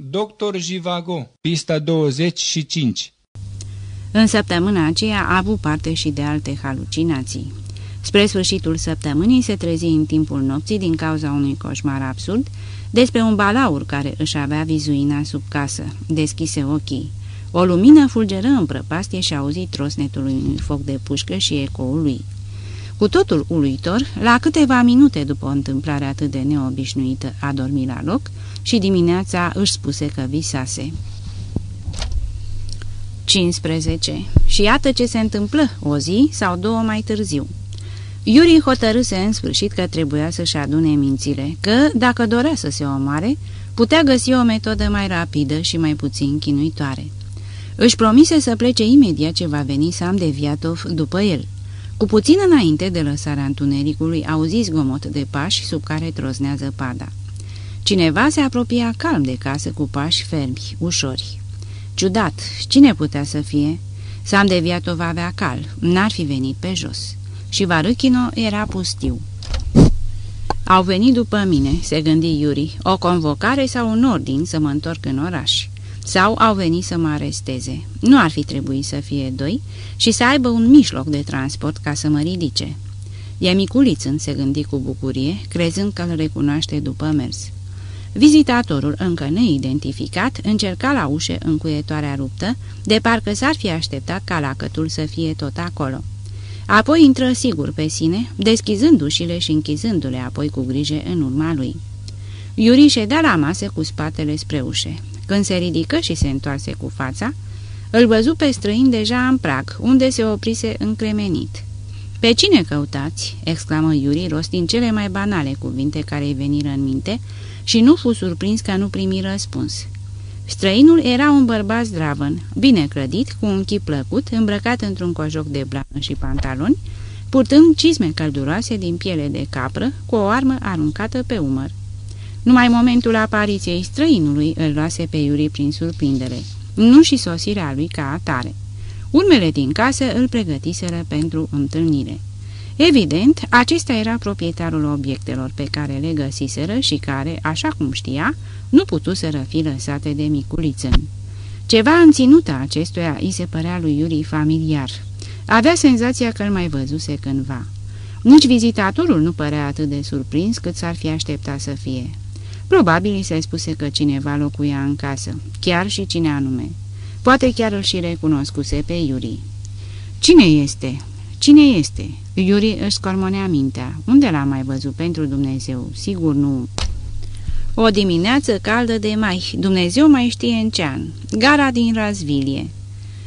Dr. Jivago, pista 25 În săptămâna aceea a avut parte și de alte halucinații. Spre sfârșitul săptămânii se trezi în timpul nopții din cauza unui coșmar absurd despre un balaur care își avea vizuina sub casă. Deschise ochii. O lumină fulgeră în prăpastie și auzi trosnetul unui foc de pușcă și ecoul lui. Cu totul uluitor, la câteva minute după o întâmplare atât de neobișnuită, a dormit la loc și dimineața își spuse că visase. 15. Și iată ce se întâmplă o zi sau două mai târziu. Iuri hotărâse în sfârșit că trebuia să-și adune mințile, că, dacă dorea să se omoare, putea găsi o metodă mai rapidă și mai puțin chinuitoare. Își promise să plece imediat ce va veni Sam de Viatov după el. Cu puțin înainte de lăsarea întunericului, auzi zgomot de pași sub care troznează pada. Cineva se apropia calm de casă cu pași fermi, ușori. Ciudat, cine putea să fie? Sam de Viatov avea cal, n-ar fi venit pe jos. Și Varâchino era pustiu. Au venit după mine, se gândi Iuri, o convocare sau un ordin să mă întorc în oraș. Sau au venit să mă aresteze. Nu ar fi trebuit să fie doi și să aibă un mijloc de transport ca să mă ridice. E miculițân, se gândi cu bucurie, crezând că îl recunoaște după mers. Vizitatorul, încă neidentificat, încerca la ușă încuietoarea ruptă, de parcă s-ar fi așteptat ca lacătul să fie tot acolo. Apoi intră sigur pe sine, deschizând ușile și închizându-le apoi cu grijă în urma lui. Iuri ședea la masă cu spatele spre ușe. Când se ridică și se întoarse cu fața, îl văzu pe străin deja în prag, unde se oprise încremenit. Pe cine căutați?" exclamă Iuri, rostind cele mai banale cuvinte care îi veniră în minte și nu fu surprins că nu primi răspuns. Străinul era un bărbat zdravăn, bine clădit, cu un chip plăcut, îmbrăcat într-un cojoc de blană și pantaloni, purtând cizme călduroase din piele de capră, cu o armă aruncată pe umăr. Numai momentul apariției străinului îl luase pe Iuri prin surprindere, nu și sosirea lui ca atare. Urmele din casă îl pregătiseră pentru întâlnire. Evident, acesta era proprietarul obiectelor pe care le găsiseră și care, așa cum știa, nu putuseră fi lăsate de miculițân. Ceva în ținuta acestuia îi se părea lui Iuri familiar. Avea senzația că îl mai văzuse cândva. Nici vizitatorul nu părea atât de surprins cât s-ar fi așteptat să fie. Probabil îi se spuse că cineva locuia în casă, chiar și cine anume. Poate chiar îl și recunoscuse pe Iuri. Cine este?" Cine este?" Iuri își scormonea mintea. Unde l-a mai văzut pentru Dumnezeu? Sigur nu... O dimineață caldă de mai, Dumnezeu mai știe în ce an. Gara din Razvilie.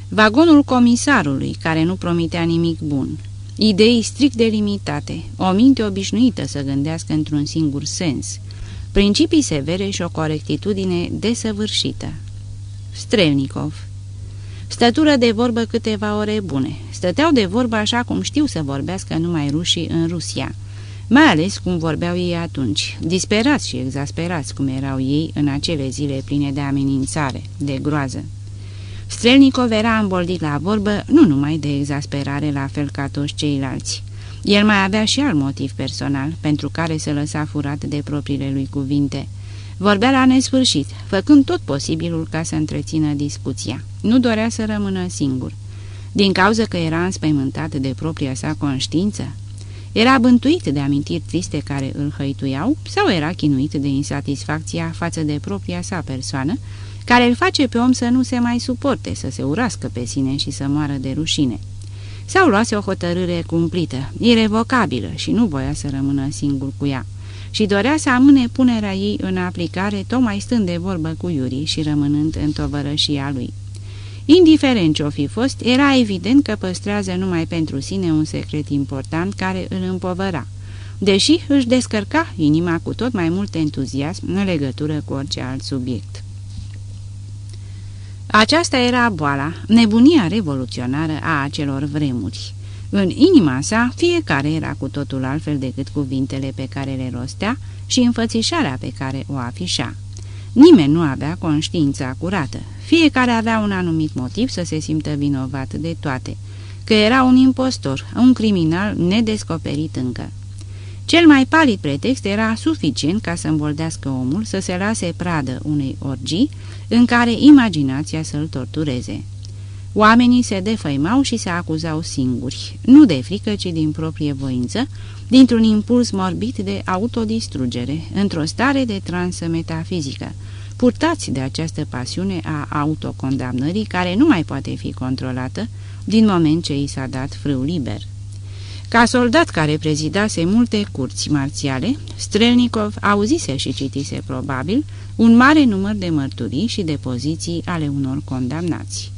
Vagonul comisarului, care nu promitea nimic bun. Idei strict delimitate, o minte obișnuită să gândească într-un singur sens. Principii severe și o corectitudine desăvârșită. Strelnikov Stătură de vorbă câteva ore bune. Stăteau de vorbă așa cum știu să vorbească numai rușii în Rusia, mai ales cum vorbeau ei atunci, disperați și exasperați cum erau ei în acele zile pline de amenințare, de groază. Strelnikov era îmboldit la vorbă nu numai de exasperare la fel ca toți ceilalți. El mai avea și alt motiv personal pentru care se lăsa furat de propriile lui cuvinte – Vorbea la nesfârșit, făcând tot posibilul ca să întrețină discuția. Nu dorea să rămână singur. Din cauza că era înspăimântat de propria sa conștiință, era bântuit de amintiri triste care îl hăituiau sau era chinuit de insatisfacția față de propria sa persoană, care îl face pe om să nu se mai suporte, să se urască pe sine și să moară de rușine. Sau luase o hotărâre cumplită, irevocabilă și nu voia să rămână singur cu ea și dorea să amâne punerea ei în aplicare, tocmai stând de vorbă cu Iuri și rămânând în tovărășia lui. Indiferent ce-o fi fost, era evident că păstrează numai pentru sine un secret important care îl împovăra, deși își descărca inima cu tot mai mult entuziasm în legătură cu orice alt subiect. Aceasta era boala, nebunia revoluționară a acelor vremuri. În inima sa, fiecare era cu totul altfel decât cuvintele pe care le rostea și înfățișarea pe care o afișa. Nimeni nu avea conștiința curată, fiecare avea un anumit motiv să se simtă vinovat de toate, că era un impostor, un criminal nedescoperit încă. Cel mai palid pretext era suficient ca să îmboldească omul să se lase pradă unei orgii în care imaginația să-l tortureze. Oamenii se defăimau și se acuzau singuri, nu de frică, ci din proprie voință, dintr-un impuls morbid de autodistrugere, într-o stare de transă metafizică, purtați de această pasiune a autocondamnării care nu mai poate fi controlată din moment ce i s-a dat frâu liber. Ca soldat care prezidase multe curți marțiale, Strelnikov auzise și citise probabil un mare număr de mărturii și de poziții ale unor condamnați.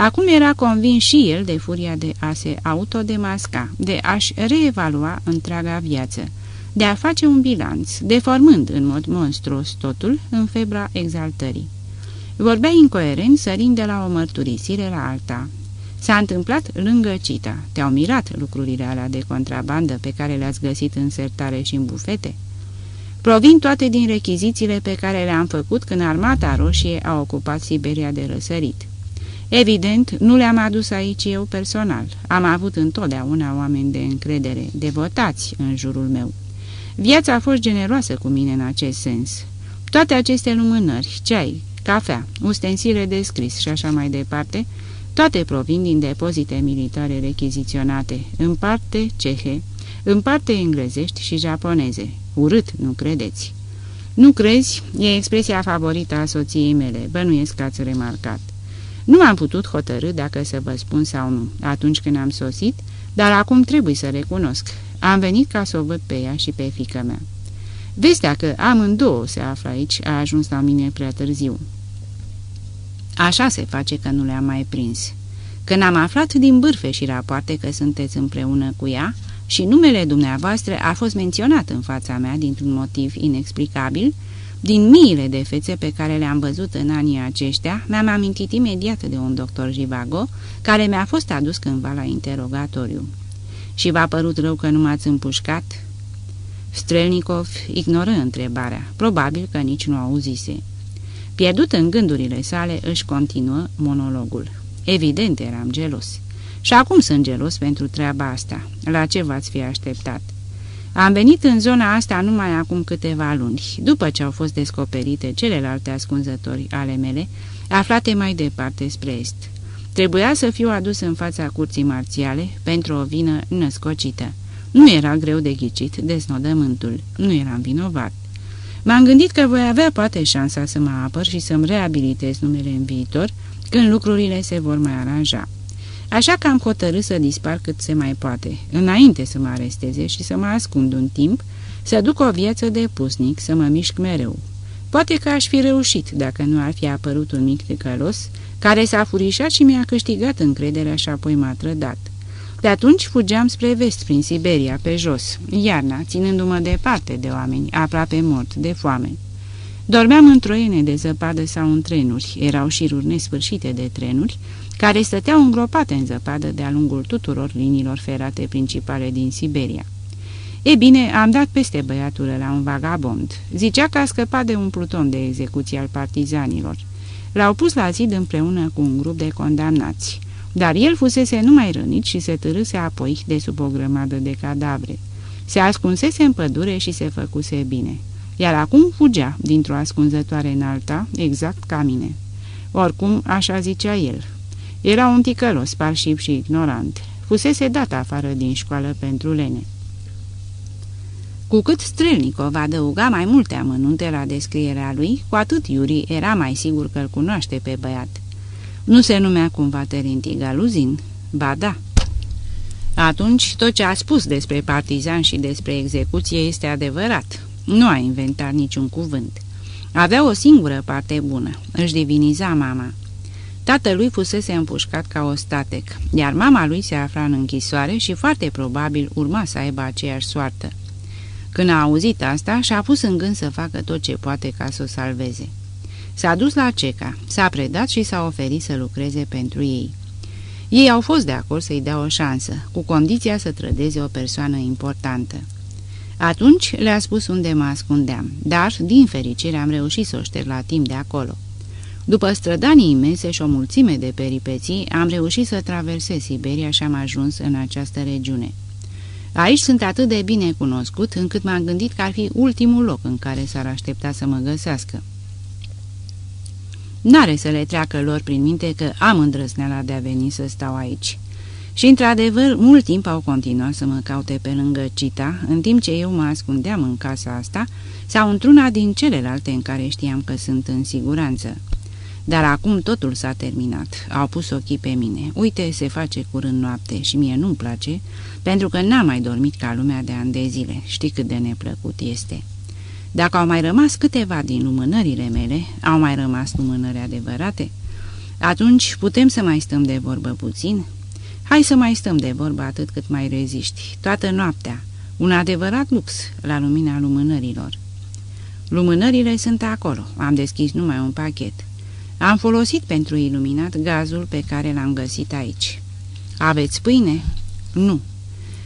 Acum era convins și el de furia de a se autodemasca, de a-și reevalua întreaga viață, de a face un bilanț, deformând în mod monstruos totul în febra exaltării. Vorbea incoerent, sărind de la o mărturisire la alta. S-a întâmplat lângă Cita. Te-au mirat lucrurile alea de contrabandă pe care le-ați găsit în sertare și în bufete? Provin toate din rechizițiile pe care le-am făcut când armata roșie a ocupat Siberia de răsărit. Evident, nu le-am adus aici eu personal. Am avut întotdeauna oameni de încredere, devotați în jurul meu. Viața a fost generoasă cu mine în acest sens. Toate aceste lumânări, ceai, cafea, ustensile de scris și așa mai departe, toate provin din depozite militare rechiziționate, în parte cehe, în parte englezești și japoneze. Urât, nu credeți? Nu crezi? E expresia favorită a soției mele, bănuiesc că ați remarcat. Nu am putut hotărâ dacă să vă spun sau nu, atunci când am sosit, dar acum trebuie să recunosc. Am venit ca să o văd pe ea și pe fică mea. Vestea că amândouă se află aici a ajuns la mine prea târziu. Așa se face că nu le-am mai prins. Când am aflat din bârfe și rapoarte că sunteți împreună cu ea și numele dumneavoastră a fost menționat în fața mea dintr-un motiv inexplicabil, din miile de fețe pe care le-am văzut în anii aceștia, mi-am amintit imediat de un doctor Jivago, care mi-a fost adus cândva la interogatoriu. Și v-a părut rău că nu m-ați împușcat?" Strelnikov ignoră întrebarea, probabil că nici nu auzise. Pierdut în gândurile sale, își continuă monologul. Evident eram gelos. Și acum sunt gelos pentru treaba asta. La ce v-ați fi așteptat? Am venit în zona asta numai acum câteva luni, după ce au fost descoperite celelalte ascunzători ale mele, aflate mai departe spre est. Trebuia să fiu adus în fața curții marțiale pentru o vină născocită. Nu era greu de ghicit desnodământul, nu eram vinovat. M-am gândit că voi avea poate șansa să mă apăr și să-mi reabilitez numele în viitor, când lucrurile se vor mai aranja. Așa că am hotărât să dispar cât se mai poate, înainte să mă aresteze și să mă ascund un timp, să duc o viață de pusnic, să mă mișc mereu. Poate că aș fi reușit dacă nu ar fi apărut un mic tăcălos, care s-a furișat și mi-a câștigat încrederea și apoi m-a trădat. De atunci fugeam spre vest, prin Siberia, pe jos, iarna, ținându-mă departe de oameni, aproape mort, de foame. Dormeam în troiene de zăpadă sau în trenuri, erau șiruri nesfârșite de trenuri, care stăteau îngropate în zăpadă de-a lungul tuturor liniilor ferate principale din Siberia. E bine, am dat peste băiatul la un vagabond. Zicea că a scăpat de un pluton de execuție al partizanilor. L-au pus la zid împreună cu un grup de condamnați, dar el fusese numai rănit și se târâse apoi de sub o grămadă de cadavre. Se ascunsese în pădure și se făcuse bine, iar acum fugea dintr-o ascunzătoare în alta, exact ca mine. Oricum, așa zicea el, era un ticălos, parșiv și ignorant. Fusese dat afară din școală pentru lene. Cu cât Strelnikov adăuga mai multe amănunte la descrierea lui, cu atât Iuri era mai sigur că îl cunoaște pe băiat. Nu se numea cumva Terenti Galuzin? Ba da. Atunci, tot ce a spus despre partizan și despre execuție este adevărat. Nu a inventat niciun cuvânt. Avea o singură parte bună. Își diviniza mama. Tatălui fusese împușcat ca o statec, iar mama lui se afla în închisoare și foarte probabil urma să aibă aceeași soartă. Când a auzit asta, și-a pus în gând să facă tot ce poate ca să o salveze. S-a dus la Ceca, s-a predat și s-a oferit să lucreze pentru ei. Ei au fost de acord să-i dea o șansă, cu condiția să trădeze o persoană importantă. Atunci le-a spus unde mă ascundeam, dar, din fericire, am reușit să o șterg la timp de acolo. După strădanii imense și o mulțime de peripeții, am reușit să traversez Siberia și am ajuns în această regiune. Aici sunt atât de bine cunoscut încât m-am gândit că ar fi ultimul loc în care s-ar aștepta să mă găsească. N-are să le treacă lor prin minte că am îndrăzneala de a veni să stau aici. Și, într-adevăr, mult timp au continuat să mă caute pe lângă Cita, în timp ce eu mă ascundeam în casa asta sau într-una din celelalte în care știam că sunt în siguranță. Dar acum totul s-a terminat. Au pus ochii pe mine. Uite, se face curând noapte și mie nu-mi place, pentru că n-am mai dormit ca lumea de ani de zile. Știi cât de neplăcut este. Dacă au mai rămas câteva din lumânările mele, au mai rămas lumânări adevărate, atunci putem să mai stăm de vorbă puțin? Hai să mai stăm de vorbă atât cât mai reziști, toată noaptea, un adevărat lux la lumina lumânărilor. Lumânările sunt acolo, am deschis numai un pachet. Am folosit pentru iluminat gazul pe care l-am găsit aici. Aveți pâine? Nu.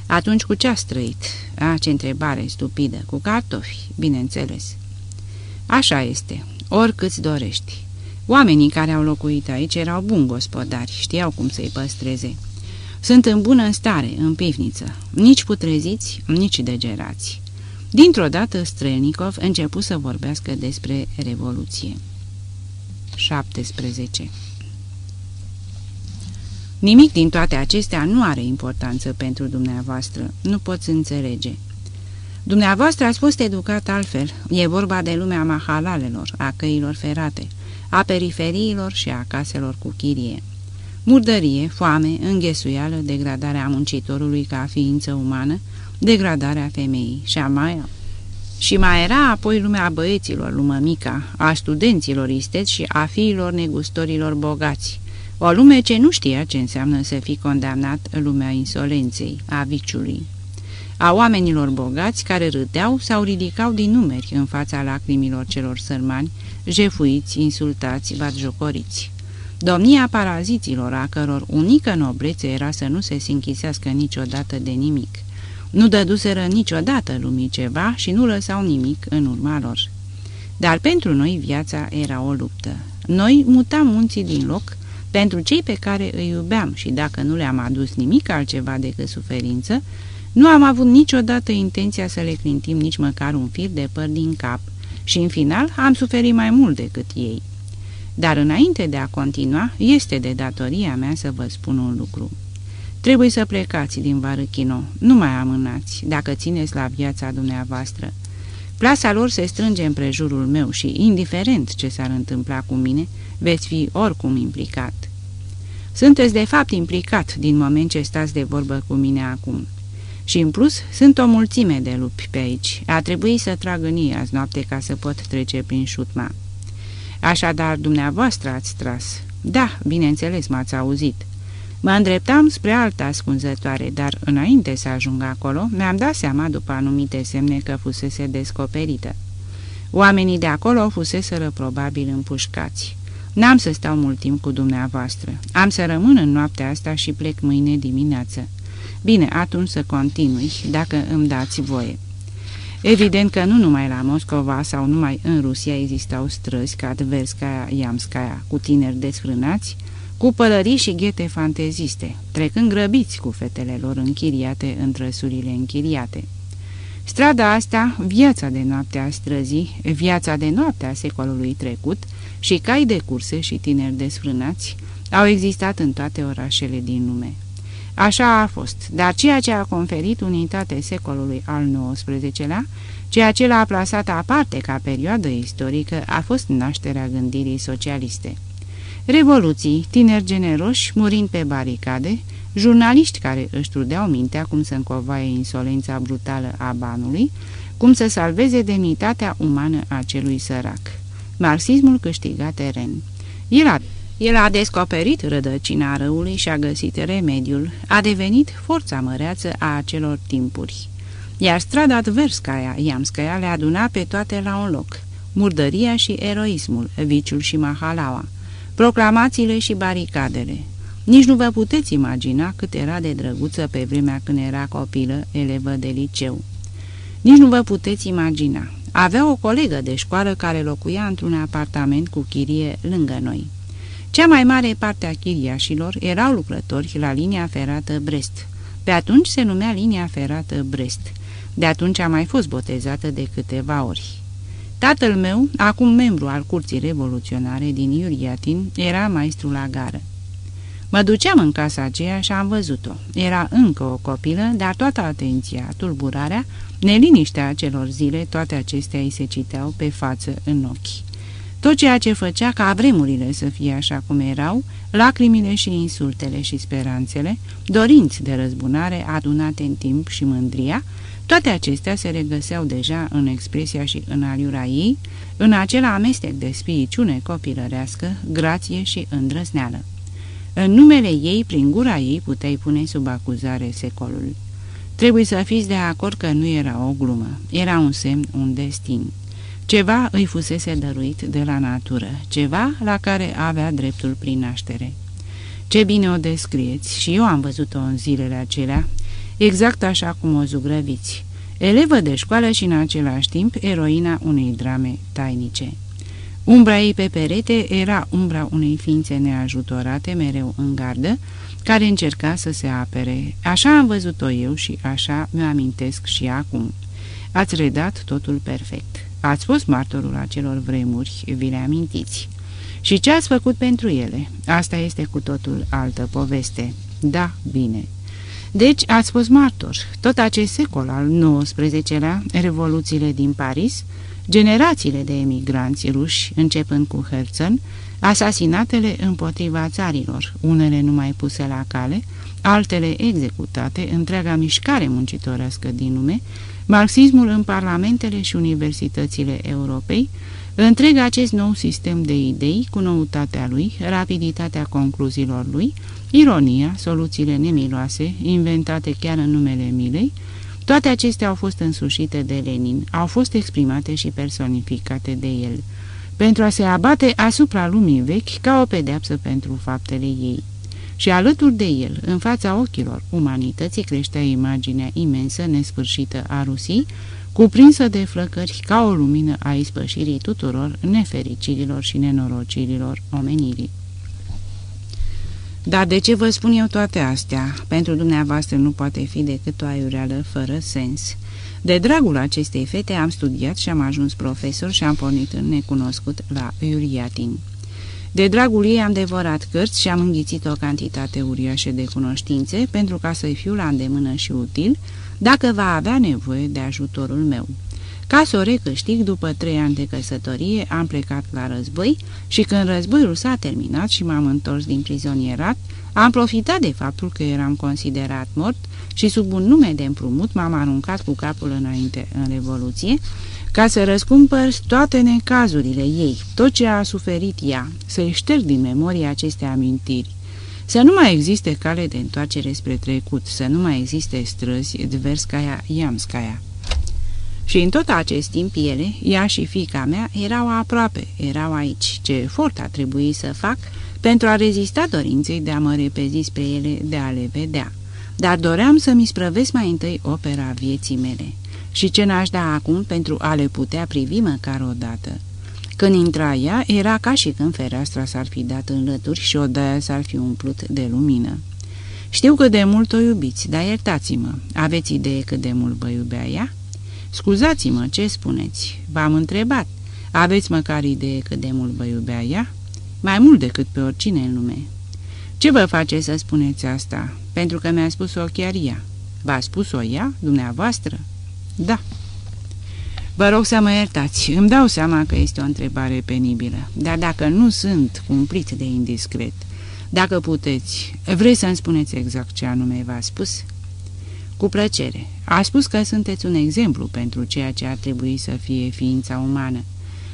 Atunci cu ce a străit? A, ce întrebare stupidă. Cu cartofi, bineînțeles. Așa este, oricât dorești. Oamenii care au locuit aici erau buni gospodari, știau cum să-i păstreze. Sunt în bună stare, în pivniță, nici putreziți, nici degerați. Dintr-o dată, Strelnikov începu să vorbească despre Revoluție. 17. Nimic din toate acestea nu are importanță pentru dumneavoastră, nu poți înțelege. Dumneavoastră ați fost educat altfel, e vorba de lumea mahalalelor, a căilor ferate, a periferiilor și a caselor cu chirie. Murdărie, foame, înghesuială, degradarea muncitorului ca ființă umană, degradarea femeii și a mai și mai era apoi lumea băieților, lumea mica, a studenților isteți și a fiilor negustorilor bogați. O lume ce nu știa ce înseamnă să fii condamnat lumea insolenței, a viciului. A oamenilor bogați care râdeau sau ridicau din numeri în fața lacrimilor celor sărmani, jefuiți, insultați, batjocoriți. Domnia paraziților, a căror unică noblețe era să nu se sinchisească niciodată de nimic – nu dăduseră niciodată lumii ceva și nu lăsau nimic în urma lor. Dar pentru noi viața era o luptă. Noi mutam munții din loc pentru cei pe care îi iubeam și dacă nu le-am adus nimic altceva decât suferință, nu am avut niciodată intenția să le clintim nici măcar un fir de păr din cap și în final am suferit mai mult decât ei. Dar înainte de a continua, este de datoria mea să vă spun un lucru. Trebuie să plecați din Varăchino, nu mai amânați, dacă țineți la viața dumneavoastră. Plasa lor se strânge în prejurul meu și, indiferent ce s-ar întâmpla cu mine, veți fi oricum implicat. Sunteți de fapt implicat din moment ce stați de vorbă cu mine acum. Și în plus, sunt o mulțime de lupi pe aici. A trebuit să trag în azi noapte ca să pot trece prin șutma. Așadar, dumneavoastră ați tras. Da, bineînțeles, m-ați auzit. Mă îndreptam spre alta ascunzătoare, dar înainte să ajung acolo, mi-am dat seama după anumite semne că fusese descoperită. Oamenii de acolo fuseseră probabil împușcați. N-am să stau mult timp cu dumneavoastră. Am să rămân în noaptea asta și plec mâine dimineață. Bine, atunci să continui, dacă îmi dați voie. Evident că nu numai la Moscova sau numai în Rusia existau străzi ca Tverskaya, Iamskaya, cu tineri desfrânați, cu pălării și ghete fanteziste, trecând grăbiți cu fetele lor închiriate în trăsurile închiriate. Strada asta, viața de noapte a străzii, viața de noapte a secolului trecut și cai de curse și tineri desfrânați au existat în toate orașele din lume. Așa a fost, dar ceea ce a conferit unitate secolului al XIX-lea, ceea ce l-a plasat aparte ca perioadă istorică, a fost nașterea gândirii socialiste. Revoluții, tineri generoși murind pe baricade, jurnaliști care își trudeau mintea cum să încovaie insolența brutală a banului, cum să salveze demnitatea umană a celui sărac. Marxismul câștiga teren. El a, el a descoperit rădăcina răului și a găsit remediul, a devenit forța măreață a acelor timpuri. Iar strada Tverskaya, Iamskaya le aduna pe toate la un loc, murdăria și eroismul, viciul și mahalaua proclamațiile și baricadele. Nici nu vă puteți imagina cât era de drăguță pe vremea când era copilă, elevă de liceu. Nici nu vă puteți imagina. Avea o colegă de școală care locuia într-un apartament cu chirie lângă noi. Cea mai mare parte a chiriașilor erau lucrători la linia ferată Brest, Pe atunci se numea linia ferată Brest. De atunci a mai fost botezată de câteva ori. Tatăl meu, acum membru al curții revoluționare din Iuriatin, era maestru la gară. Mă duceam în casa aceea și am văzut-o. Era încă o copilă, dar toată atenția, tulburarea, neliniștea celor zile, toate acestea îi se citeau pe față în ochi. Tot ceea ce făcea ca vremurile să fie așa cum erau, lacrimile și insultele și speranțele, dorinți de răzbunare adunate în timp și mândria, toate acestea se regăseau deja în expresia și în aliura ei, în acela amestec de spiriciune copilărească, grație și îndrăzneală. În numele ei, prin gura ei, puteai pune sub acuzare secolul. Trebuie să fiți de acord că nu era o glumă, era un semn, un destin. Ceva îi fusese dăruit de la natură, ceva la care avea dreptul prin naștere. Ce bine o descrieți și eu am văzut-o în zilele acelea, exact așa cum o zugrăviți. Elevă de școală și în același timp eroina unei drame tainice. Umbra ei pe perete era umbra unei ființe neajutorate, mereu în gardă, care încerca să se apere. Așa am văzut-o eu și așa mi-o amintesc și acum. Ați redat totul perfect. Ați fost martorul acelor vremuri, vi le amintiți. Și ce ați făcut pentru ele? Asta este cu totul altă poveste. Da, bine. Deci ați fost martor. Tot acest secol al XIX-lea, revoluțiile din Paris, generațiile de emigranți ruși, începând cu Herzen, asasinatele împotriva țarilor, unele numai puse la cale, altele executate, întreaga mișcare muncitorească din lume, marxismul în parlamentele și universitățile Europei, întreg acest nou sistem de idei, cu noutatea lui, rapiditatea concluziilor lui, ironia, soluțiile nemiloase, inventate chiar în numele milei, toate acestea au fost însușite de Lenin, au fost exprimate și personificate de el, pentru a se abate asupra lumii vechi ca o pedeapsă pentru faptele ei. Și alături de el, în fața ochilor umanității, creștea imaginea imensă, nesfârșită a Rusiei, cuprinsă de flăcări ca o lumină a ispășirii tuturor nefericirilor și nenorocirilor omenirii. Dar de ce vă spun eu toate astea? Pentru dumneavoastră nu poate fi decât o aiureală fără sens. De dragul acestei fete am studiat și am ajuns profesor și am pornit în necunoscut la Iuriatin. De dragul ei am devorat cărți și am înghițit o cantitate uriașă de cunoștințe pentru ca să-i fiu la îndemână și util dacă va avea nevoie de ajutorul meu. Ca să o recâștig, după trei ani de căsătorie, am plecat la război și când războiul s-a terminat și m-am întors din prizonierat, am profitat de faptul că eram considerat mort și sub un nume de împrumut m-am aruncat cu capul înainte în Revoluție, ca să răscumpăr toate necazurile ei, tot ce a suferit ea, să-i șterg din memorie aceste amintiri. Să nu mai existe cale de întoarcere spre trecut, să nu mai existe străzi Dverskaya, Iamskaya. Și în tot acest timp ele, ea și fica mea, erau aproape, erau aici. Ce efort a trebuit să fac pentru a rezista dorinței de a mă repezi spre ele, de a le vedea. Dar doream să-mi sprăvesc mai întâi opera vieții mele. Și ce n-aș da acum pentru a le putea privi măcar o dată? Când intra ea, era ca și când fereastra s-ar fi dat în lături și odaia s-ar fi umplut de lumină. Știu că de mult o iubiți, dar iertați-mă, aveți idee cât de mult vă iubea ea? Scuzați-mă, ce spuneți? V-am întrebat. Aveți măcar idee cât de mult vă iubea ea? Mai mult decât pe oricine în lume. Ce vă face să spuneți asta? Pentru că mi-a spus-o chiar ea. V-a spus-o ea, dumneavoastră? Da. Vă rog să mă iertați. Îmi dau seama că este o întrebare penibilă, dar dacă nu sunt cumplit de indiscret, dacă puteți, vreți să-mi spuneți exact ce anume v-a spus? Cu plăcere. A spus că sunteți un exemplu pentru ceea ce ar trebui să fie ființa umană.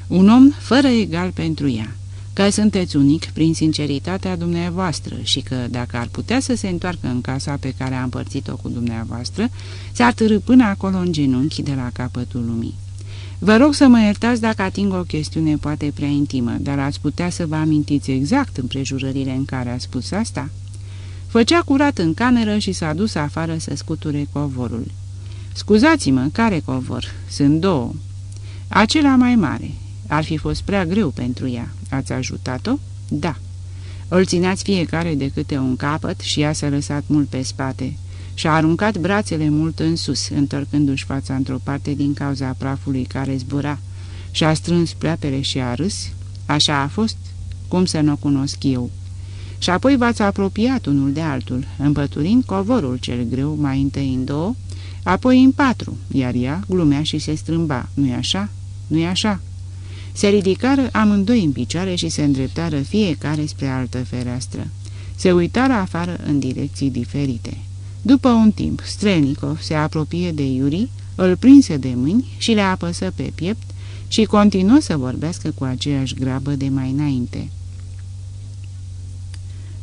Un om fără egal pentru ea. Că sunteți unic prin sinceritatea dumneavoastră și că, dacă ar putea să se întoarcă în casa pe care a împărțit-o cu dumneavoastră, s-ar târâ până acolo în genunchi de la capătul lumii. Vă rog să mă iertați dacă ating o chestiune poate prea intimă, dar ați putea să vă amintiți exact împrejurările în care a spus asta?" Făcea curat în cameră și s-a dus afară să scuture covorul. Scuzați-mă, care covor? Sunt două. Acela mai mare. Ar fi fost prea greu pentru ea. Ați ajutat-o? Da. Îl țineați fiecare de câte un capăt și ea s-a lăsat mult pe spate. Și-a aruncat brațele mult în sus, întorcându-și fața într-o parte din cauza prafului care zbura, și-a strâns pleapele și a râs, așa a fost, cum să nu o cunosc eu. Și apoi v-ați apropiat unul de altul, împăturind covorul cel greu mai întâi în două, apoi în patru, iar ea glumea și se strâmba, nu-i așa? Nu-i așa? Se ridicară amândoi în picioare și se îndreptară fiecare spre altă fereastră. Se uitară afară în direcții diferite. După un timp, Strelnikov se apropie de Iuri, îl prinse de mâini și le apăsă pe piept și continuă să vorbească cu aceeași grabă de mai înainte.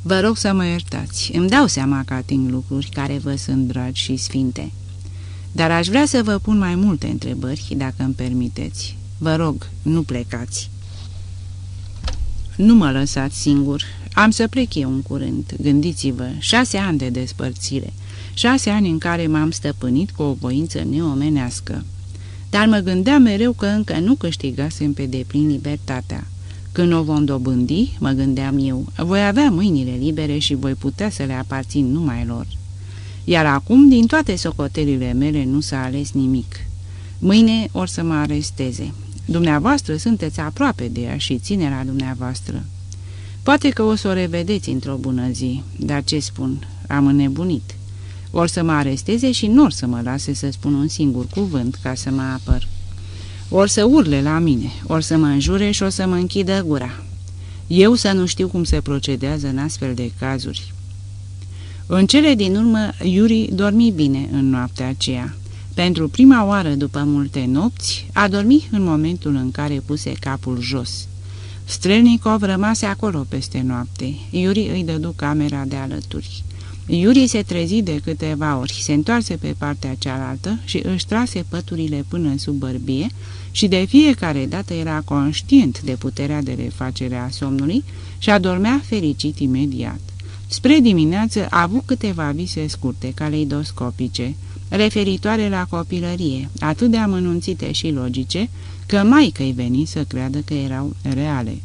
Vă rog să mă iertați, îmi dau seama că ating lucruri care vă sunt dragi și sfinte. Dar aș vrea să vă pun mai multe întrebări, dacă îmi permiteți. Vă rog, nu plecați. Nu mă lăsați singur. Am să plec eu în curând. Gândiți-vă, șase ani de despărțire. Șase ani în care m-am stăpânit cu o voință neomenească. Dar mă gândeam mereu că încă nu câștigasem pe deplin libertatea. Când o vom dobândi, mă gândeam eu, voi avea mâinile libere și voi putea să le aparțin numai lor. Iar acum, din toate socotelile mele, nu s-a ales nimic. Mâine or să mă aresteze. Dumneavoastră sunteți aproape de ea și ține la dumneavoastră. Poate că o să o revedeți într-o bună zi, dar ce spun, am înnebunit. Or să mă aresteze și nu or să mă lase să spun un singur cuvânt ca să mă apăr. Or să urle la mine, or să mă înjure și o să mă închidă gura. Eu să nu știu cum se procedează în astfel de cazuri. În cele din urmă, Iuri dormi bine în noaptea aceea. Pentru prima oară după multe nopți, a dormit în momentul în care puse capul jos. Strelnikov rămase acolo peste noapte. Iuri îi dădu camera de alături. Iuri se trezi de câteva ori, se întoarse pe partea cealaltă și își trase păturile până sub bărbie și de fiecare dată era conștient de puterea de refacere a somnului și adormea fericit imediat. Spre dimineață a avut câteva vise scurte, caleidoscopice, referitoare la copilărie, atât de amănunțite și logice, că mai că-i veni să creadă că erau reale.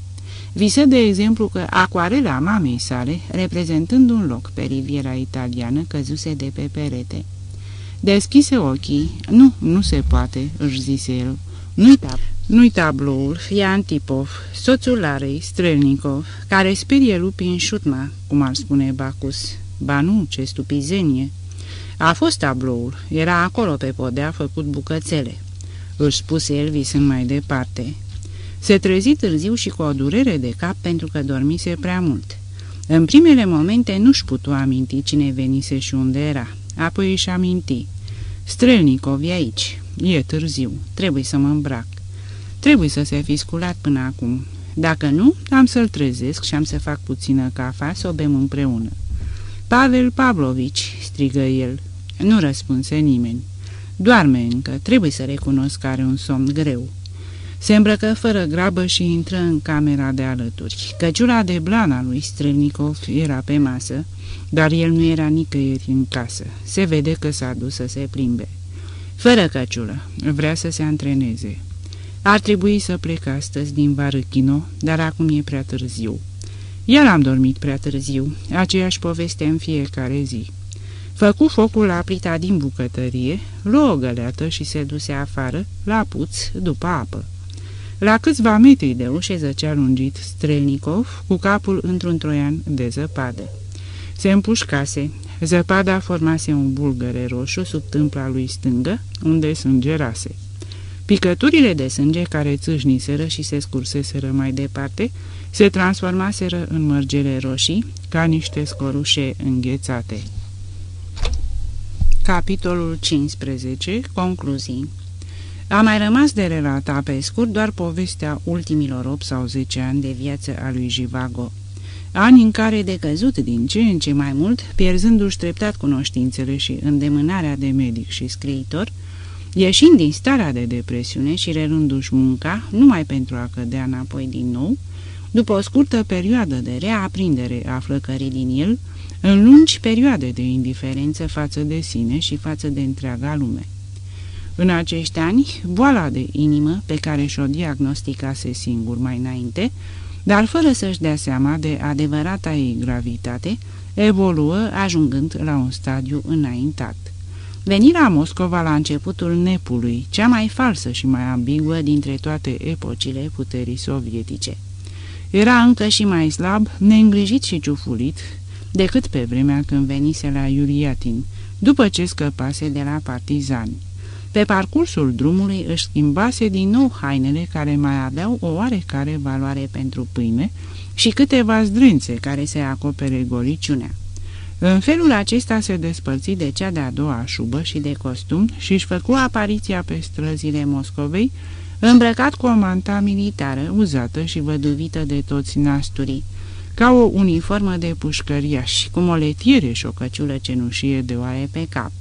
Visă, de exemplu, că acoarela mamei sale, reprezentând un loc pe riviera italiană, căzuse de pe perete. Deschise ochii. Nu, nu se poate, își zise el. Nu-i tab nu-i tabloul, e Antipov, soțul Larei, Strelnikov, care sperie lupii în șutma, cum ar spune Bacus. Ba nu, ce stupizenie! A fost tabloul, era acolo pe podea făcut bucățele. Își spuse el visând mai departe. Se trezi târziu și cu o durere de cap pentru că dormise prea mult. În primele momente nu-și putu aminti cine venise și unde era. Apoi își aminti. Strelnikov e aici. E târziu. Trebuie să mă îmbrac. Trebuie să se fi sculat până acum. Dacă nu, am să-l trezesc și am să fac puțină cafea să o bem împreună. Pavel Pavlovici, strigă el. Nu răspunse nimeni. Doarme încă, trebuie să recunosc că are un somn greu. Se îmbrăcă fără grabă și intră în camera de alături. Căciula de blana lui Strelnikov era pe masă, dar el nu era nicăieri în casă. Se vede că s-a dus să se plimbe. Fără căciulă, vrea să se antreneze. Ar trebui să plec astăzi din Varăchino, dar acum e prea târziu. Iar am dormit prea târziu, aceeași poveste în fiecare zi. Făcu focul la plita din bucătărie, luă o găleată și se duse afară, la puț, după apă. La câțiva metri de ușe zăcea lungit Strelnikov, cu capul într-un troian de zăpadă. Se împușcase, zăpada formase un bulgăre roșu sub tâmpla lui stângă, unde sângerase. Picăturile de sânge care țâșniseră și se scurseseră mai departe, se transformaseră în mărgele roșii, ca niște scorușe înghețate. Capitolul 15. Concluzii A mai rămas de relata pe scurt doar povestea ultimilor 8 sau 10 ani de viață a lui Jivago. Ani în care decăzut din ce în ce mai mult, pierzându-și treptat cunoștințele și îndemânarea de medic și scriitor, Ieșind din starea de depresiune și relându-și munca, numai pentru a cădea înapoi din nou, după o scurtă perioadă de reaprindere a flăcării din el, în lungi perioade de indiferență față de sine și față de întreaga lume. În acești ani, boala de inimă pe care și-o diagnosticase singur mai înainte, dar fără să-și dea seama de adevărata ei gravitate, evoluă ajungând la un stadiu înaintat. Venirea Moscova la începutul nepului, cea mai falsă și mai ambiguă dintre toate epocile puterii sovietice. Era încă și mai slab, neîngrijit și ciufulit, decât pe vremea când venise la Iuriatin, după ce scăpase de la partizani. Pe parcursul drumului își schimbase din nou hainele care mai aveau o oarecare valoare pentru pâine și câteva zdrânțe care se acopere goliciunea. În felul acesta se despărți de cea de-a doua șubă și de costum și își făcu apariția pe străzile Moscovei, îmbrăcat cu o manta militară, uzată și văduvită de toți nasturii, ca o uniformă de pușcăriaș, cu moletiere și o căciulă cenușie de oaie pe cap.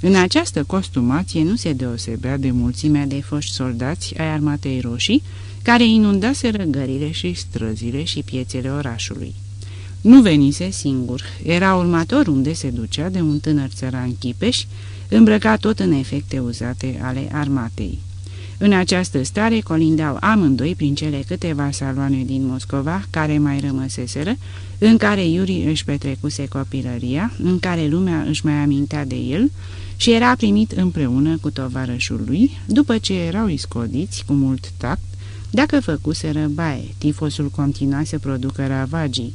În această costumație nu se deosebea de mulțimea de foști soldați ai armatei roșii, care inundase răgările și străzile și piețele orașului. Nu venise singur, era următor unde se ducea de un tânăr țăran chipeș, îmbrăcat tot în efecte uzate ale armatei. În această stare colindau amândoi prin cele câteva saloane din Moscova care mai rămăseseră, în care Iuri își petrecuse copilăria, în care lumea își mai amintea de el și era primit împreună cu tovarășul lui, după ce erau iscodiți cu mult tact, dacă făcuseră baie, tifosul continua să producă ravagii,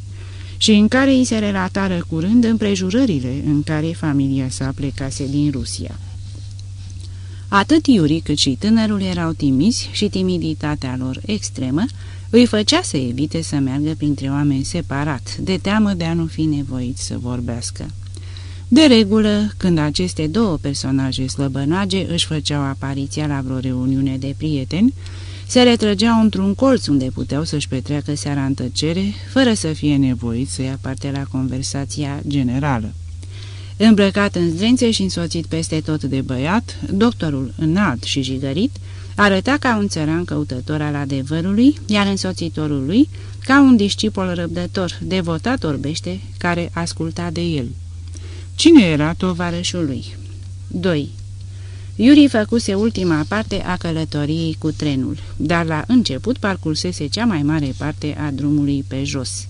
și în care îi se relatară curând împrejurările în care familia sa plecase din Rusia. Atât Iuri cât și tânărul erau timizi și timiditatea lor extremă îi făcea să evite să meargă printre oameni separat, de teamă de a nu fi nevoit să vorbească. De regulă, când aceste două personaje slăbănoage își făceau apariția la vreo reuniune de prieteni, se retrăgeau într-un colț unde puteau să-și petreacă seara în tăcere, fără să fie nevoit să ia parte la conversația generală. Îmbrăcat în zdrențe și însoțit peste tot de băiat, doctorul înalt și jigărit arăta ca un țăran căutător al adevărului, iar însoțitorul lui ca un discipol răbdător, devotat orbește, care asculta de el. Cine era tovarășul lui? 2. Iuri făcuse ultima parte a călătoriei cu trenul, dar la început parcursese cea mai mare parte a drumului pe jos.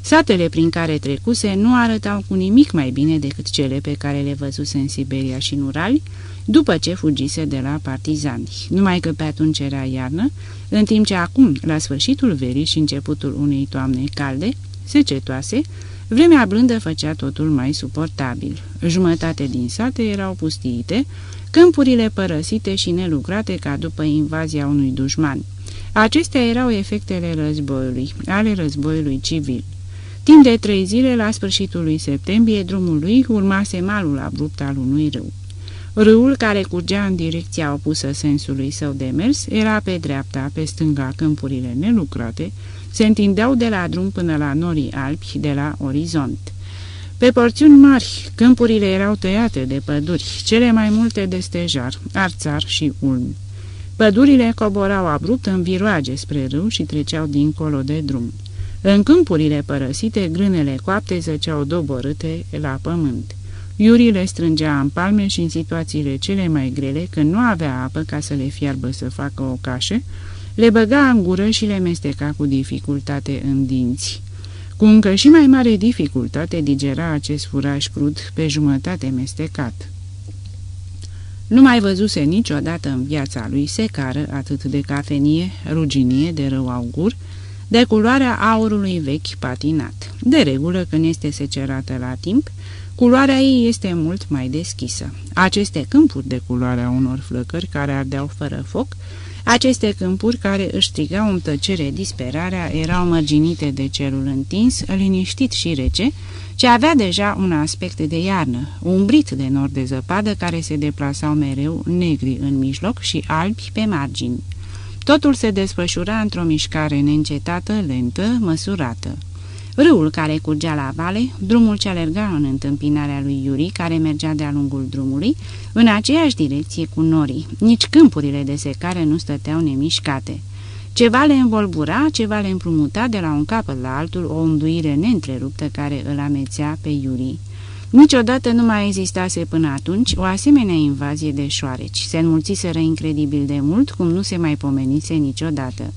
Satele prin care trecuse nu arătau cu nimic mai bine decât cele pe care le văzuse în Siberia și în Urali, după ce fugise de la partizani. Numai că pe atunci era iarnă, în timp ce acum, la sfârșitul verii și începutul unei toamne calde, secetoase, vremea blândă făcea totul mai suportabil. Jumătate din sate erau pustiite, câmpurile părăsite și nelucrate ca după invazia unui dușman. Acestea erau efectele războiului, ale războiului civil. Timp de trei zile, la sfârșitul lui septembrie, drumul lui urmase malul abrupt al unui râu. Râul, care curgea în direcția opusă sensului său de mers, era pe dreapta, pe stânga câmpurile nelucrate, se întindeau de la drum până la norii alpi de la orizont. Pe porțiuni mari, câmpurile erau tăiate de păduri, cele mai multe de stejar, arțar și ulm. Pădurile coborau abrupt în viroage spre râu și treceau dincolo de drum. În câmpurile părăsite, grânele coapte zăceau doborâte la pământ. Iuri le strângea în palme și în situațiile cele mai grele, când nu avea apă ca să le fiarbă să facă o cașă, le băga în gură și le mesteca cu dificultate în dinți. Cu încă și mai mare dificultate digera acest furaj crud pe jumătate mestecat. Nu mai văzuse niciodată în viața lui secară atât de cafenie, ruginie, de rău augur, de culoarea aurului vechi patinat. De regulă, când este secerată la timp, culoarea ei este mult mai deschisă. Aceste câmpuri de culoarea unor flăcări care ardeau fără foc, aceste câmpuri care își strigau în tăcere disperarea erau mărginite de cerul întins, liniștit și rece, ce avea deja un aspect de iarnă, umbrit de nor de zăpadă care se deplasau mereu negri în mijloc și albi pe margini. Totul se desfășura într-o mișcare neîncetată, lentă, măsurată. Râul care curgea la vale, drumul ce alerga în întâmpinarea lui Iuri, care mergea de-a lungul drumului, în aceeași direcție cu norii. Nici câmpurile de secare nu stăteau nemișcate. Ceva le învolbura, ceva le împrumuta de la un capăt la altul o unduire neîntreruptă care îl amețea pe Iuri. Niciodată nu mai existase până atunci o asemenea invazie de șoareci. Se înmulțiseră incredibil de mult, cum nu se mai pomenise niciodată.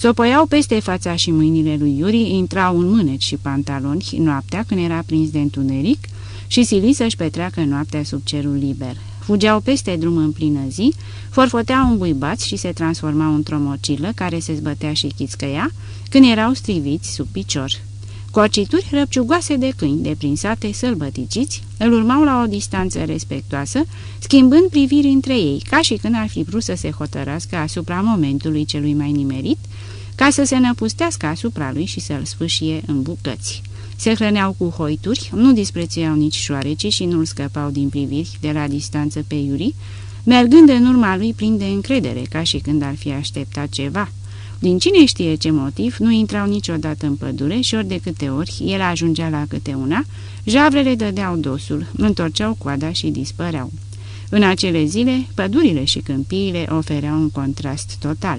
Țopăiau peste fața și mâinile lui Iuri, intrau în mâneci și pantaloni noaptea când era prins de întuneric și sili să-și petreacă noaptea sub cerul liber. Fugeau peste drum în plină zi, forfoteau buibați și se transformau într-o mocilă care se zbătea și chițcăia când erau striviți sub picior. Cocituri răpciugoase de câini, deprinsate, sălbăticiți, îl urmau la o distanță respectoasă, schimbând priviri între ei, ca și când ar fi vrut să se hotărască asupra momentului celui mai nimerit, ca să se năpustească asupra lui și să-l sfâșie în bucăți. Se hrăneau cu hoituri, nu disprețuiau nici șoareci și nu-l scăpau din priviri de la distanță pe Iuri, mergând în urma lui plin de încredere, ca și când ar fi așteptat ceva. Din cine știe ce motiv, nu intrau niciodată în pădure și ori de câte ori el ajungea la câte una, javrele dădeau dosul, întorceau coada și dispăreau. În acele zile, pădurile și câmpiile ofereau un contrast total.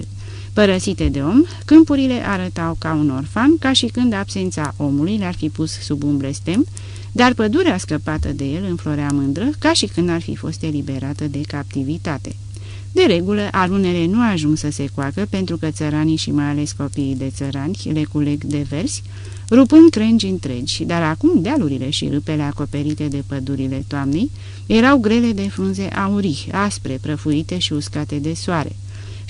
Părăsite de om, câmpurile arătau ca un orfan, ca și când absența omului le-ar fi pus sub un blestem, dar pădurea scăpată de el înflorea mândră, ca și când ar fi fost eliberată de captivitate. De regulă, alunele nu ajung să se coacă pentru că țăranii și mai ales copiii de țărani le culeg de versi, rupând crengi întregi, dar acum dealurile și râpele acoperite de pădurile toamnei erau grele de frunze aurii, aspre, prăfuite și uscate de soare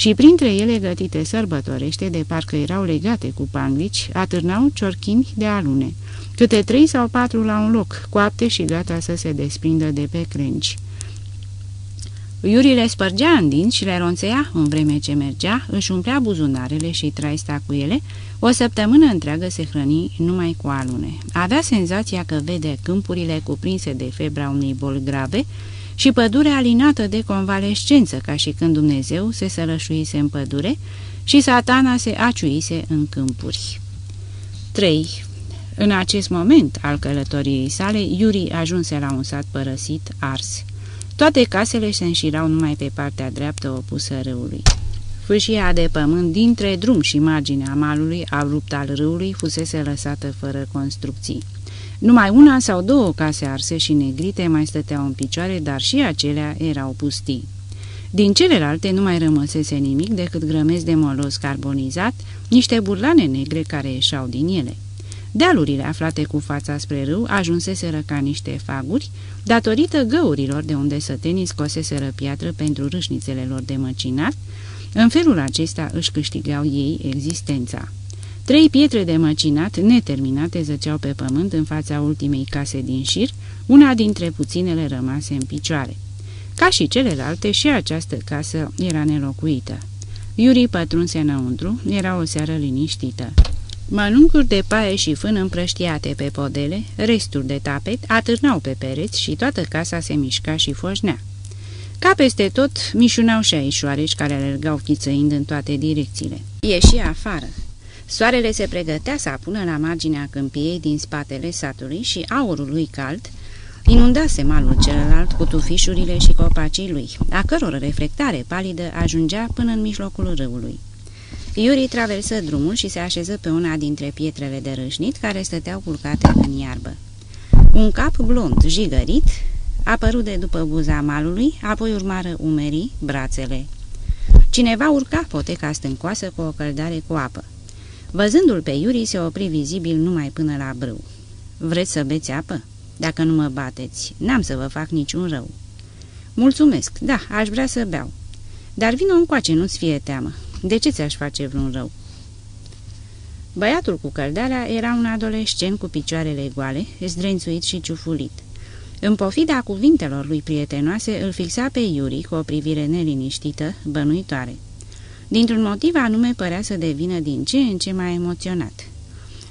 și printre ele gătite sărbătorește de parcă erau legate cu panglici, atârnau ciorchini de alune, câte trei sau patru la un loc, coapte și gata să se desprindă de pe crengi. Iuri le spărgea în dinți și le ronțea în vreme ce mergea, își umplea buzunarele și traista cu ele, o săptămână întreagă se hrăni numai cu alune. Avea senzația că vede câmpurile cuprinse de febra unei boli grave și pădurea alinată de convalescență, ca și când Dumnezeu se sărășuise în pădure și satana se aciuise în câmpuri. 3. În acest moment al călătoriei sale, Iuri ajunse la un sat părăsit, ars. Toate casele se înșirau numai pe partea dreaptă opusă râului. Fâșia de pământ dintre drum și marginea malului abrupt al râului fusese lăsată fără construcții. Numai una sau două case arse și negrite mai stăteau în picioare, dar și acelea erau pustii. Din celelalte nu mai rămăsese nimic decât grămezi de molos carbonizat, niște burlane negre care ieșau din ele. Dealurile aflate cu fața spre râu ajunseseră ca niște faguri, datorită găurilor de unde sătenii scoseseră piatră pentru râșnițele lor de măcinat, în felul acesta își câștigau ei existența. Trei pietre de măcinat neterminate zăceau pe pământ în fața ultimei case din șir, una dintre puținele rămase în picioare. Ca și celelalte, și această casă era nelocuită. Iuri pătrunse înăuntru, era o seară liniștită. Mănuncuri de paie și fân împrăștiate pe podele, resturi de tapet, atârnau pe pereți și toată casa se mișca și foșnea. Ca peste tot, mișunau și aișoareci care alergau chițăind în toate direcțiile. Ieși afară. Soarele se pregătea să apună la marginea câmpiei din spatele satului și aurul lui cald inundase malul celălalt cu tufișurile și copacii lui, a căror reflectare palidă ajungea până în mijlocul râului. Iuri traversă drumul și se așeză pe una dintre pietrele de râșnit care stăteau culcate în iarbă. Un cap blond, jigărit, apărut de după buza malului, apoi urmară umerii, brațele. Cineva urca poteca stâncoasă cu o căldare cu apă. Văzându-l pe Iuri, se opri vizibil numai până la brâu. Vreți să beți apă? Dacă nu mă bateți, n-am să vă fac niciun rău." Mulțumesc, da, aș vrea să beau. Dar vină încoace, nu-ți fie teamă. De ce ți-aș face vreun rău?" Băiatul cu căldarea era un adolescent cu picioarele goale, zdrențuit și ciufulit. În pofida cuvintelor lui prietenoase, îl fixa pe Iuri cu o privire neliniștită, bănuitoare. Dintr-un motiv anume părea să devină din ce în ce mai emoționat.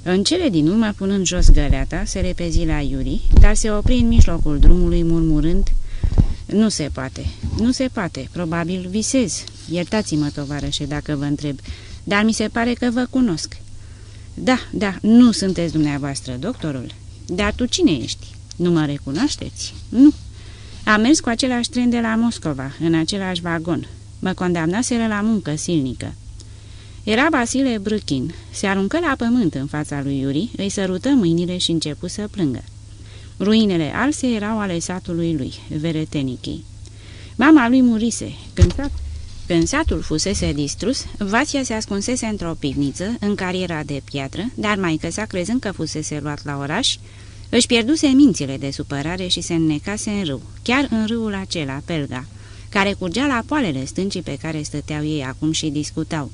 În cele din urmă, punând jos găleata, se repezi la Iuri, dar se opri în mijlocul drumului murmurând Nu se poate, nu se poate, probabil visez. Iertați-mă, tovarășe, dacă vă întreb, dar mi se pare că vă cunosc." Da, da, nu sunteți dumneavoastră, doctorul. Dar tu cine ești? Nu mă recunoașteți?" Nu." Am mers cu același tren de la Moscova, în același vagon. Mă condamnaseră la muncă silnică. Era Vasile Brâchin. Se aruncă la pământ în fața lui Iuri, îi sărută mâinile și începu să plângă. Ruinele alse erau ale satului lui, Veretenichii. Mama lui murise. Când, Când satul fusese distrus, Vasia se ascunsese într-o pivniță, în cariera de piatră, dar mai sa, crezând că fusese luat la oraș, își pierduse mințile de supărare și se înnecase în râu, chiar în râul acela, Pelga, care curgea la poalele stâncii pe care stăteau ei acum și discutau.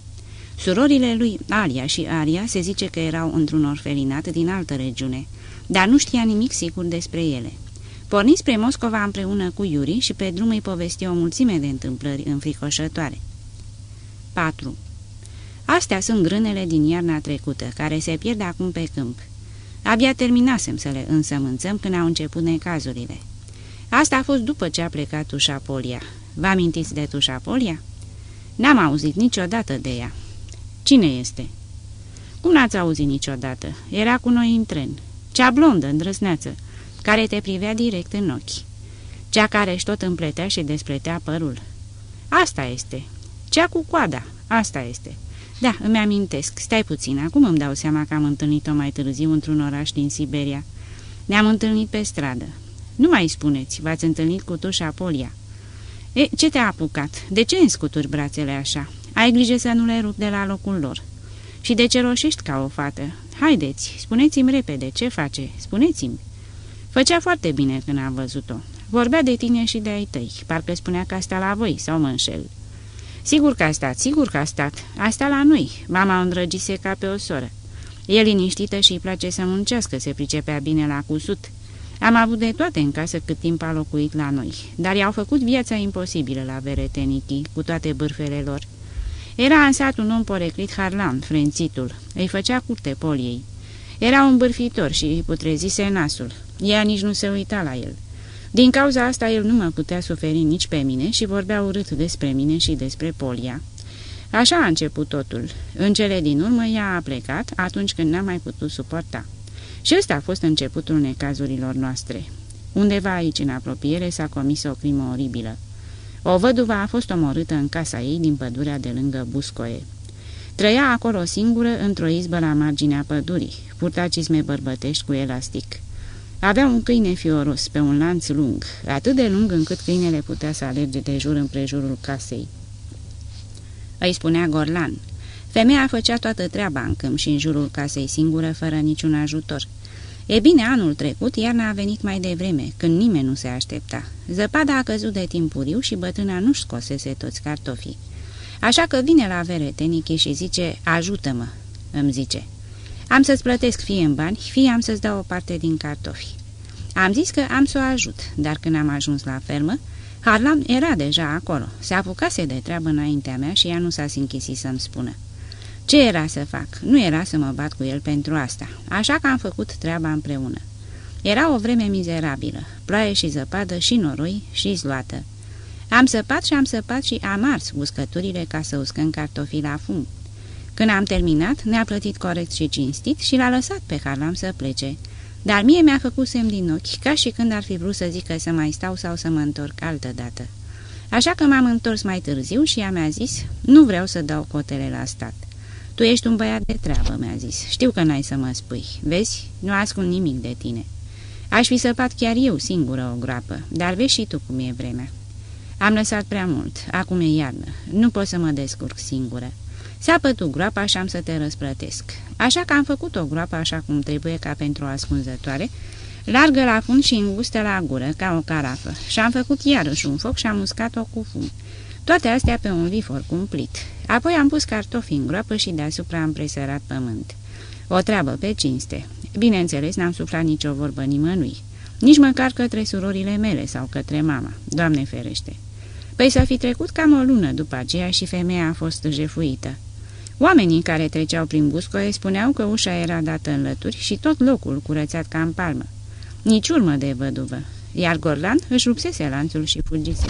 Surorile lui, Alia și Aria, se zice că erau într-un orfelinat din altă regiune, dar nu știa nimic sigur despre ele. Porni spre Moscova împreună cu Iuri și pe drum îi povesti o mulțime de întâmplări înfricoșătoare. 4. Astea sunt grânele din iarna trecută, care se pierd acum pe câmp. Abia terminasem să le însămânțăm când au început necazurile. Asta a fost după ce a plecat Tușapolia. Vă amintiți de Tușapolia? N-am auzit niciodată de ea. Cine este?" Cum n-ați auzit niciodată? Era cu noi în tren. Cea blondă, îndrăsneață, care te privea direct în ochi. Cea care își tot împletea și despletea părul. Asta este. Cea cu coada. Asta este. Da, îmi amintesc. Stai puțin, acum îmi dau seama că am întâlnit-o mai târziu într-un oraș din Siberia. Ne-am întâlnit pe stradă. Nu mai spuneți, v-ați întâlnit cu tușa Polia. E, ce te-a apucat? De ce îmi scuturi brațele așa? Ai grijă să nu le rup de la locul lor. Și de ce roșești ca o fată? Haideți, spuneți-mi repede, ce face? Spuneți-mi. Făcea foarte bine când am văzut-o. Vorbea de tine și de ai tăi. Parcă spunea că asta la voi, sau mă înșel. Sigur că a stat, sigur că a stat. Asta la noi. Mama o îndrăgise ca pe o soră. E liniștită și îi place să muncească, se pricepea bine la cusut. Am avut de toate în casă cât timp a locuit la noi, dar i-au făcut viața imposibilă la veretenichii, cu toate bârfele lor. Era în sat un om poreclit Harlan, frențitul. Îi făcea curte poliei. Era un bârfitor și îi putrezise nasul. Ea nici nu se uita la el. Din cauza asta el nu mă putea suferi nici pe mine și vorbea urât despre mine și despre Polia. Așa a început totul. În cele din urmă ea a plecat atunci când n-a mai putut suporta. Și ăsta a fost începutul necazurilor noastre. Undeva aici, în apropiere, s-a comis o crimă oribilă. O văduvă a fost omorâtă în casa ei din pădurea de lângă Buscoe. Trăia acolo singură, într-o izbă la marginea pădurii, purta cisme bărbătești cu elastic. Avea un câine fioros pe un lanț lung, atât de lung încât câinele putea să alerge de jur împrejurul casei. Îi spunea Gorlan. Femeia făcea toată treaba în câmp și în jurul casei singură, fără niciun ajutor. E bine, anul trecut, iarna a venit mai devreme, când nimeni nu se aștepta. Zăpada a căzut de timpuriu și bătrâna nu-și scosese toți cartofii. Așa că vine la veretenichi și zice, ajută-mă, îmi zice. Am să-ți plătesc fie în bani, fie am să-ți dau o parte din cartofi. Am zis că am să o ajut, dar când am ajuns la fermă, Harlan era deja acolo. Se apucase de treabă înaintea mea și ea nu s-a închisit să-mi spună. Ce era să fac? Nu era să mă bat cu el pentru asta, așa că am făcut treaba împreună. Era o vreme mizerabilă, ploaie și zăpadă și noroi și zloată. Am săpat și am săpat și am ars uscăturile ca să uscăm cartofii la fum. Când am terminat, ne-a plătit corect și cinstit și l-a lăsat pe Harlam să plece. Dar mie mi-a făcut semn din ochi, ca și când ar fi vrut să zică să mai stau sau să mă întorc altă dată. Așa că m-am întors mai târziu și ea mi-a zis, nu vreau să dau cotele la stat. Tu ești un băiat de treabă, mi-a zis. Știu că n-ai să mă spui. Vezi, nu ascund nimic de tine. Aș fi săpat chiar eu singură o groapă, dar vezi și tu cum e vremea. Am lăsat prea mult, acum e iarnă, nu pot să mă descurc singură. Sapă tu groapa și am să te răsplătesc. Așa că am făcut o groapă așa cum trebuie ca pentru o ascunzătoare, largă la fund și îngustă la gură, ca o carafă, și am făcut iarăși un foc și am uscat-o cu fum. Toate astea pe un vifor cumplit. Apoi am pus cartofi în groapă și deasupra am presărat pământ. O treabă pe cinste. Bineînțeles, n-am suflat nicio vorbă nimănui. Nici măcar către surorile mele sau către mama. Doamne ferește! Păi să fi trecut cam o lună după aceea și femeia a fost jefuită. Oamenii care treceau prin Buscoe spuneau că ușa era dată în lături și tot locul curățat ca în palmă. Nici urmă de văduvă, iar Gorlan își rupsese lanțul și fugise.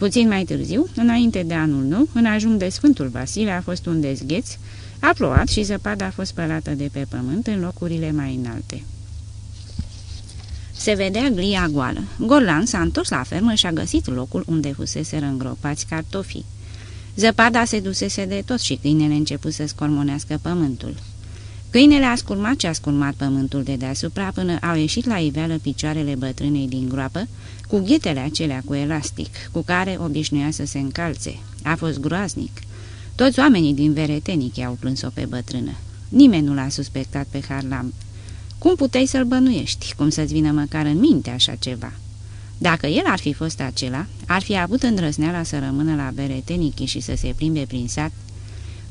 Puțin mai târziu, înainte de anul nou, în ajung de Sfântul Vasile a fost un dezgheț, a plouat și zăpada a fost spălată de pe pământ în locurile mai înalte. Se vedea glia goală. Gorlan s-a întors la fermă și a găsit locul unde fusese îngropați cartofii. Zăpada se dusese de tot și câinele început să scormonească pământul. Câinele a scurmat și a scurmat pământul de deasupra până au ieșit la iveală picioarele bătrânei din groapă, cu ghetele acelea cu elastic, cu care obișnuia să se încalțe. A fost groaznic. Toți oamenii din Veretenic i-au plâns-o pe bătrână. Nimeni nu l-a suspectat pe Harlam. Cum puteai să-l bănuiești? Cum să-ți vină măcar în minte așa ceva?" Dacă el ar fi fost acela, ar fi avut îndrăzneala să rămână la Beretenichi și să se plimbe prin sat.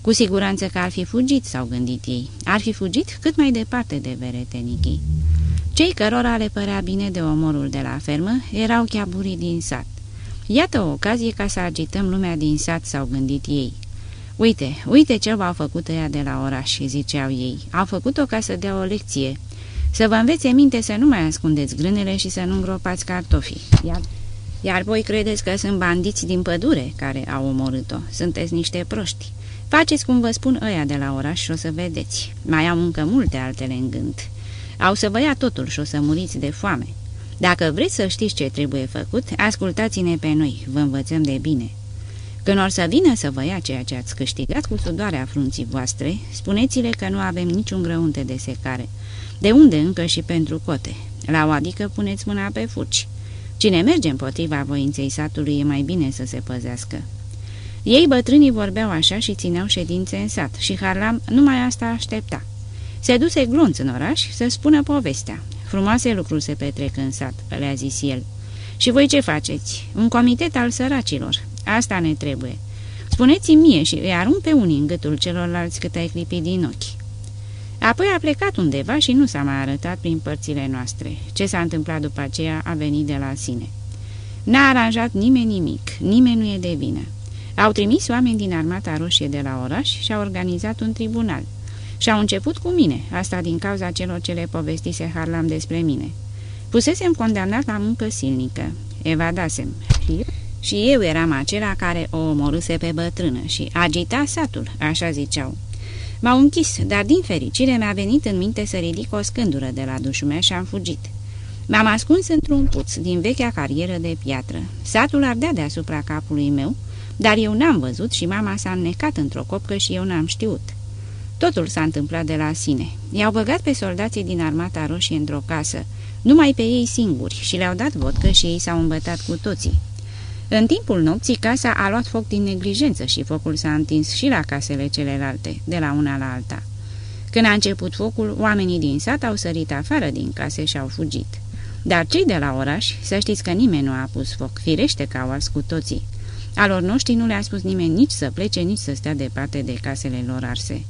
Cu siguranță că ar fi fugit, s-au gândit ei. Ar fi fugit cât mai departe de Beretenichi. Cei cărora le părea bine de omorul de la fermă erau chiaburii din sat. Iată o ocazie ca să agităm lumea din sat, s-au gândit ei. Uite, uite ce v-au făcut ăia de la oraș, ziceau ei. Au făcut-o ca să dea o lecție. Să vă învețe minte să nu mai ascundeți grânele și să nu îngropați cartofii. Iar, iar voi credeți că sunt bandiți din pădure care au omorât-o. Sunteți niște proști. Faceți cum vă spun ăia de la oraș și o să vedeți. Mai am încă multe altele în gând. Au să vă ia totul și o să muriți de foame. Dacă vreți să știți ce trebuie făcut, ascultați-ne pe noi, vă învățăm de bine. Când or să vină să vă ia ceea ce ați câștigat cu sudoarea frunții voastre, spuneți-le că nu avem niciun grăunte de secare. De unde încă și pentru cote? La o adică puneți mâna pe fuci. Cine merge împotriva voinței satului e mai bine să se păzească. Ei bătrânii vorbeau așa și țineau ședințe în sat și Harlam numai asta aștepta. Se duse glonț în oraș să spună povestea. Frumoase lucruri se petrec în sat, le-a zis el. Și voi ce faceți? Un comitet al săracilor. Asta ne trebuie. Spuneți-mi mie și îi arunc pe unii în gâtul celorlalți cât ai clipit din ochi. Apoi a plecat undeva și nu s-a mai arătat prin părțile noastre. Ce s-a întâmplat după aceea a venit de la sine. N-a aranjat nimeni nimic, nimeni nu e de vină. Au trimis oameni din armata roșie de la oraș și au organizat un tribunal. Și au început cu mine, asta din cauza celor ce le povestise Harlam despre mine. Pusesem condamnat la muncă silnică, evadasem. Și, și eu eram acela care o omorâse pe bătrână și agita satul, așa ziceau. M-au închis, dar din fericire mi-a venit în minte să ridic o scândură de la dușumea și am fugit. M-am ascuns într-un puț din vechea carieră de piatră. Satul ardea deasupra capului meu, dar eu n-am văzut și mama s-a înnecat într-o copcă și eu n-am știut. Totul s-a întâmplat de la sine. I-au băgat pe soldații din armata roșie într-o casă, numai pe ei singuri, și le-au dat vodcă și ei s-au îmbătat cu toții. În timpul nopții, casa a luat foc din neglijență și focul s-a întins și la casele celelalte, de la una la alta. Când a început focul, oamenii din sat au sărit afară din case și au fugit. Dar cei de la oraș, să știți că nimeni nu a pus foc, firește că au ars cu toții. Alor noștri nu le-a spus nimeni nici să plece, nici să stea departe de casele lor arse.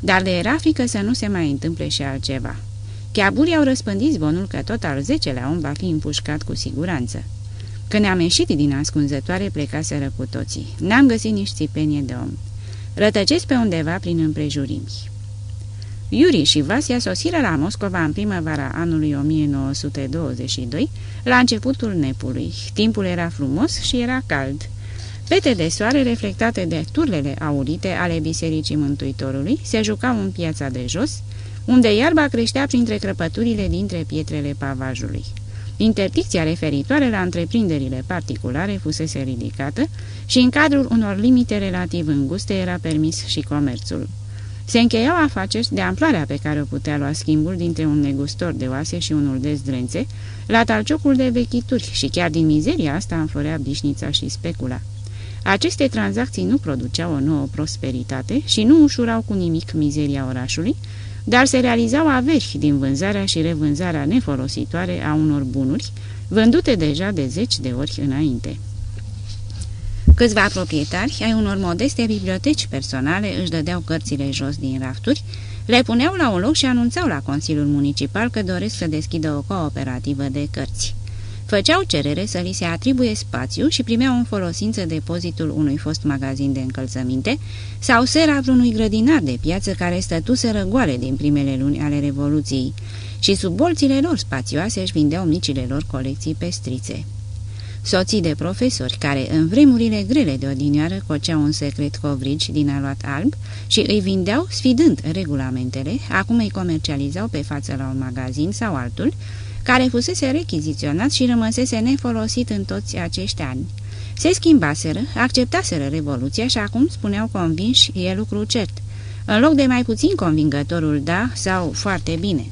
Dar le era frică să nu se mai întâmple și altceva. Chiaburii au răspândit zvonul că tot al zecelea om va fi împușcat cu siguranță. Când ne-am ieșit din ascunzătoare, plecaseră cu toții. N-am găsit nici țipenie de om. Rătăcesc pe undeva prin împrejurimi. Iuri și Vasia sosiră la Moscova în primăvara anului 1922, la începutul nepului. Timpul era frumos și era cald. Pete de soare reflectate de turlele aurite ale Bisericii Mântuitorului se jucau în piața de jos, unde iarba creștea printre crăpăturile dintre pietrele pavajului. Interdicția referitoare la întreprinderile particulare fusese ridicată și în cadrul unor limite relativ înguste era permis și comerțul. Se încheiau afaceri de amploarea pe care o putea lua schimbul dintre un negustor de oase și unul de zdrențe, la talciocul de vechituri și chiar din mizeria asta înflorea bișnița și specula. Aceste tranzacții nu produceau o nouă prosperitate și nu ușurau cu nimic mizeria orașului, dar se realizau averi din vânzarea și revânzarea nefolositoare a unor bunuri, vândute deja de zeci de ori înainte. Câțiva proprietari ai unor modeste biblioteci personale își dădeau cărțile jos din rafturi, le puneau la un loc și anunțau la Consiliul Municipal că doresc să deschidă o cooperativă de cărți. Făceau cerere să li se atribuie spațiu și primeau în folosință depozitul unui fost magazin de încălțăminte sau sera vreunui grădinar de piață care stătuse răgoare din primele luni ale Revoluției și sub bolțile lor spațioase își vindeau micile lor colecții pestrițe. Soții de profesori care în vremurile grele de odinioară coceau un secret covrigi din aluat alb și îi vindeau sfidând regulamentele, acum îi comercializau pe față la un magazin sau altul, care fusese rechiziționat și rămăsese nefolosit în toți acești ani. Se schimbaseră, acceptaseră revoluția și acum spuneau convinși, e lucru cert. în loc de mai puțin convingătorul da sau foarte bine.